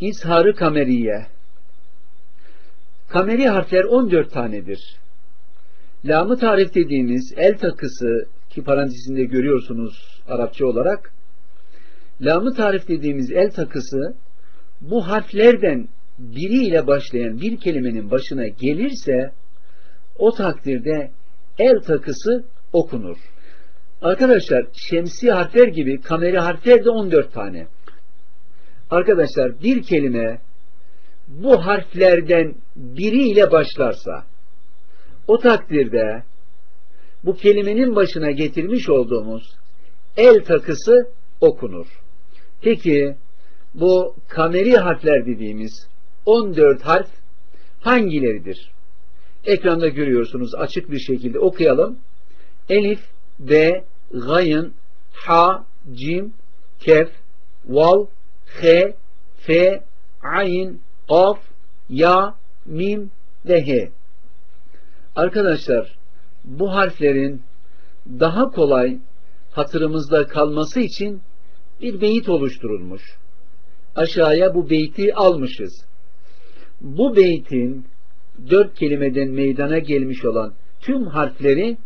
İzharı kameriye. Kameri harfler 14 tanedir. Lamı tarif dediğimiz el takısı ki parantezinde görüyorsunuz Arapça olarak. Lamı tarif dediğimiz el takısı bu harflerden biriyle başlayan bir kelimenin başına gelirse o takdirde el takısı okunur. Arkadaşlar şemsi harfler gibi kameri harfler de 14 tane. Arkadaşlar bir kelime bu harflerden biriyle başlarsa o takdirde bu kelimenin başına getirmiş olduğumuz el takısı okunur. Peki bu kameri harfler dediğimiz 14 harf hangileridir? Ekranda görüyorsunuz açık bir şekilde okuyalım. Elif, B, Gayın, Ha, Cim, Kef, Vav, H, F, Ayn, Kaf, Ya, Mim ve H. Arkadaşlar bu harflerin daha kolay hatırımızda kalması için bir beyit oluşturulmuş. Aşağıya bu beyti almışız. Bu beytin dört kelimeden meydana gelmiş olan tüm harfleri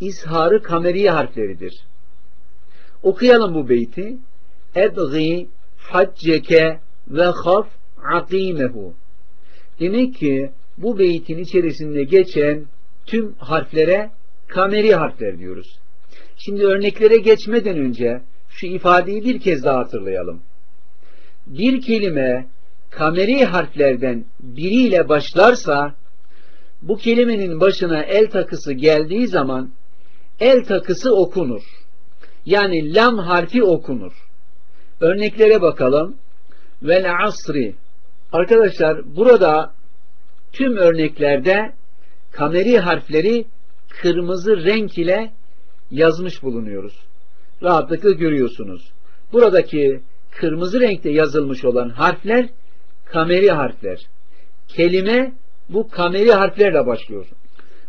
izharı kameriye harfleridir. Okuyalım bu beyti. Ebgi hacceke ve haf akimehu. Demek ki bu beytin içerisinde geçen tüm harflere kameri harfler diyoruz. Şimdi örneklere geçmeden önce şu ifadeyi bir kez daha hatırlayalım. Bir kelime kameri harflerden biriyle başlarsa bu kelimenin başına el takısı geldiği zaman el takısı okunur. Yani lam harfi okunur. Örneklere bakalım. Vel asri. Arkadaşlar burada tüm örneklerde kameri harfleri kırmızı renk ile yazmış bulunuyoruz. Rahatlıkla görüyorsunuz. Buradaki kırmızı renkte yazılmış olan harfler kameri harfler. Kelime bu kameri harflerle başlıyor.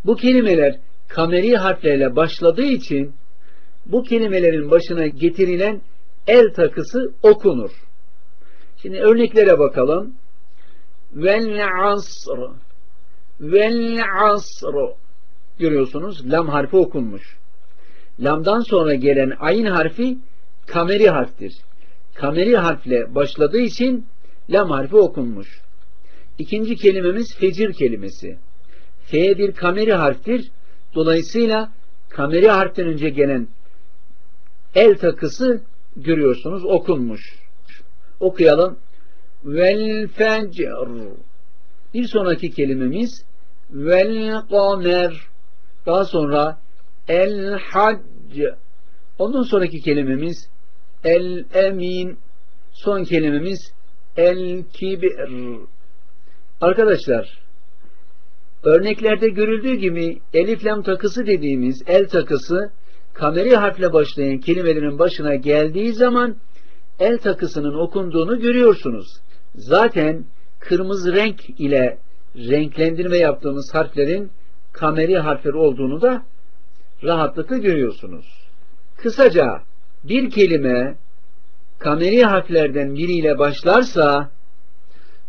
Bu kelimeler kameri harflerle başladığı için bu kelimelerin başına getirilen el takısı okunur. Şimdi örneklere bakalım. Vel asr vel asr görüyorsunuz lam harfi okunmuş. Lamdan sonra gelen ayın harfi kameri harftir. Kameri harfle başladığı için lam harfi okunmuş. İkinci kelimemiz fecir kelimesi. F bir kameri harftir. Dolayısıyla kameri harften önce gelen el takısı görüyorsunuz okunmuş. Okuyalım. Vel fecr. Bir sonraki kelimemiz vel kamer. Daha sonra el hac. Ondan sonraki kelimemiz el emin. Son kelimemiz el kibir. Arkadaşlar örneklerde görüldüğü gibi elif lam takısı dediğimiz el takısı kameri harfle başlayan kelimelerin başına geldiği zaman el takısının okunduğunu görüyorsunuz. Zaten kırmızı renk ile renklendirme yaptığımız harflerin kameri harfleri olduğunu da rahatlıkla görüyorsunuz. Kısaca bir kelime kameri harflerden biriyle başlarsa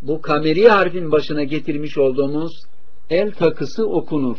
bu kameri harfin başına getirmiş olduğumuz el takısı okunur.